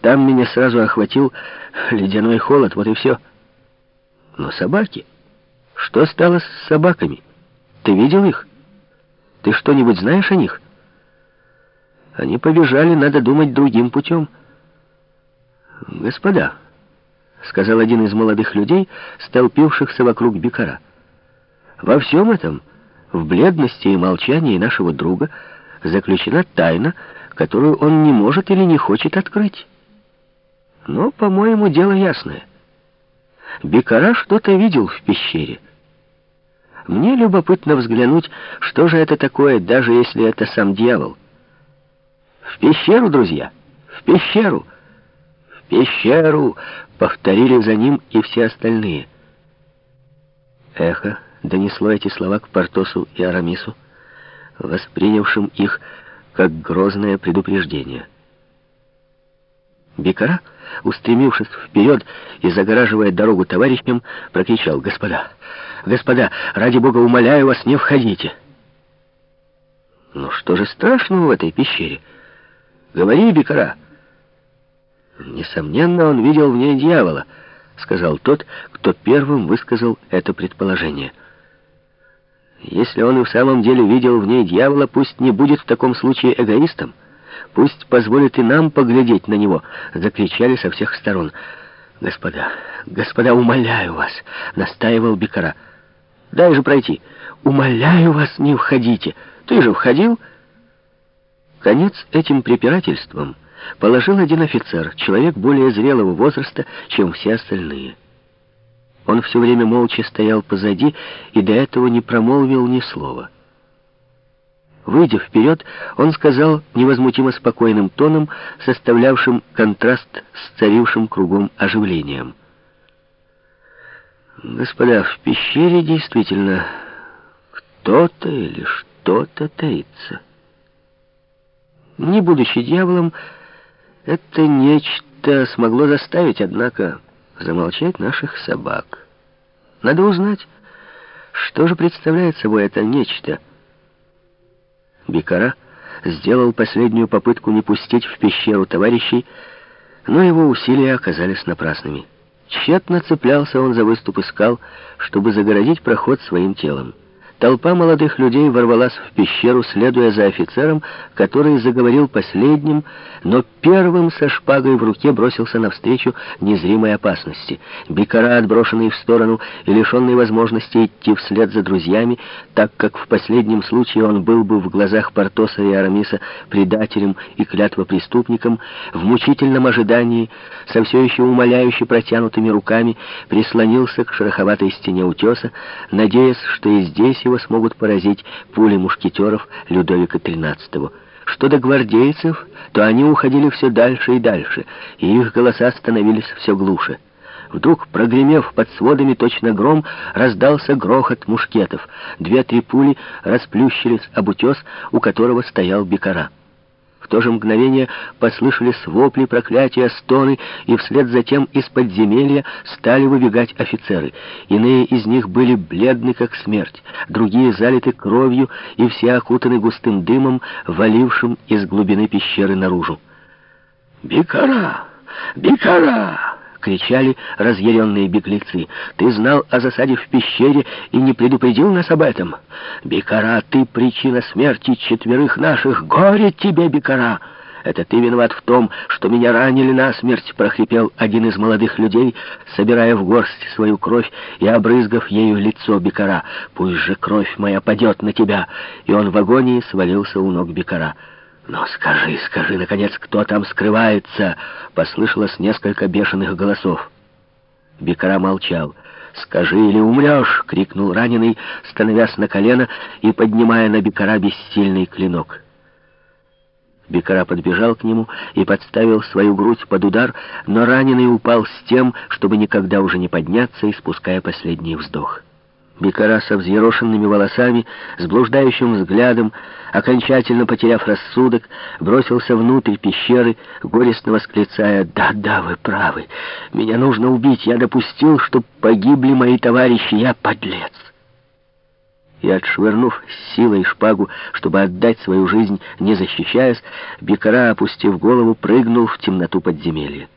Там меня сразу охватил ледяной холод, вот и все. Но собаки... Что стало с собаками? Ты видел их? Ты что-нибудь знаешь о них? Они побежали, надо думать, другим путем. Господа, — сказал один из молодых людей, столпившихся вокруг Бекара, — во всем этом, в бледности и молчании нашего друга, заключена тайна, которую он не может или не хочет открыть. Но, по-моему, дело ясное. Бекара что-то видел в пещере. Мне любопытно взглянуть, что же это такое, даже если это сам дьявол. В пещеру, друзья, в пещеру, в пещеру, повторили за ним и все остальные. Эхо донесло эти слова к Портосу и Арамису, воспринявшим их как грозное предупреждение. Бекара, устремившись вперед и загораживая дорогу товарищам, прокричал «Господа! Господа, ради Бога, умоляю вас, не входите!» «Ну что же страшного в этой пещере? Говори, Бекара!» «Несомненно, он видел в ней дьявола», — сказал тот, кто первым высказал это предположение. «Если он и в самом деле видел в ней дьявола, пусть не будет в таком случае эгоистом». Пусть позволит и нам поглядеть на него!» — закричали со всех сторон. «Господа, господа, умоляю вас!» — настаивал Бекара. «Дай же пройти! Умоляю вас, не входите! Ты же входил!» Конец этим препирательствам положил один офицер, человек более зрелого возраста, чем все остальные. Он все время молча стоял позади и до этого не промолвил ни слова. Выйдя вперед, он сказал невозмутимо спокойным тоном, составлявшим контраст с царившим кругом оживлением. «Господа, в пещере действительно кто-то или что-то таится. Не будучи дьяволом, это нечто смогло заставить, однако, замолчать наших собак. Надо узнать, что же представляет собой это нечто — Бекара сделал последнюю попытку не пустить в пещеру товарищей, но его усилия оказались напрасными. Тщетно цеплялся он за выступы скал, чтобы загородить проход своим телом. Толпа молодых людей ворвалась в пещеру, следуя за офицером, который заговорил последним, но первым со шпагой в руке бросился навстречу незримой опасности. Бикара, отброшенный в сторону и лишенный возможности идти вслед за друзьями, так как в последнем случае он был бы в глазах Портоса и Арамиса предателем и клятвопреступником, в мучительном ожидании, со все еще умоляюще протянутыми руками, прислонился к шероховатой стене утеса, надеясь, что и здесь его смогут поразить пули мушкетеров Людовика XIII. Что до гвардейцев, то они уходили все дальше и дальше, и их голоса становились все глуше. Вдруг, прогремев под сводами точно гром, раздался грохот мушкетов. Две-три пули расплющились об утес, у которого стоял Бекара. В то же мгновение послышались вопли, проклятия, стоны, и вслед за тем из подземелья стали выбегать офицеры. Иные из них были бледны, как смерть, другие залиты кровью и все окутаны густым дымом, валившим из глубины пещеры наружу. «Бикара! Бикара!» — кричали разъяренные беглецы. «Ты знал о засаде в пещере и не предупредил нас об этом? Бекара, ты причина смерти четверых наших! Горе тебе, Бекара!» «Это ты виноват в том, что меня ранили насмерть», — прохрипел один из молодых людей, собирая в горсть свою кровь и обрызгав ею лицо Бекара. «Пусть же кровь моя падет на тебя!» И он в агонии свалился у ног Бекара. «Но скажи, скажи, наконец, кто там скрывается?» Послышалось несколько бешеных голосов. Бекара молчал. «Скажи или умрешь!» — крикнул раненый, становясь на колено и поднимая на Бекара бессильный клинок. Бекара подбежал к нему и подставил свою грудь под удар, но раненый упал с тем, чтобы никогда уже не подняться, испуская последний вздох. Бекара со взъерошенными волосами, с блуждающим взглядом, окончательно потеряв рассудок, бросился внутрь пещеры, горестно восклицая «Да, да, вы правы, меня нужно убить, я допустил, что погибли мои товарищи, я подлец». и, отшвырнув силой шпагу, чтобы отдать свою жизнь, не защищаясь, Бекара, опустив голову, прыгнул в темноту подземелья.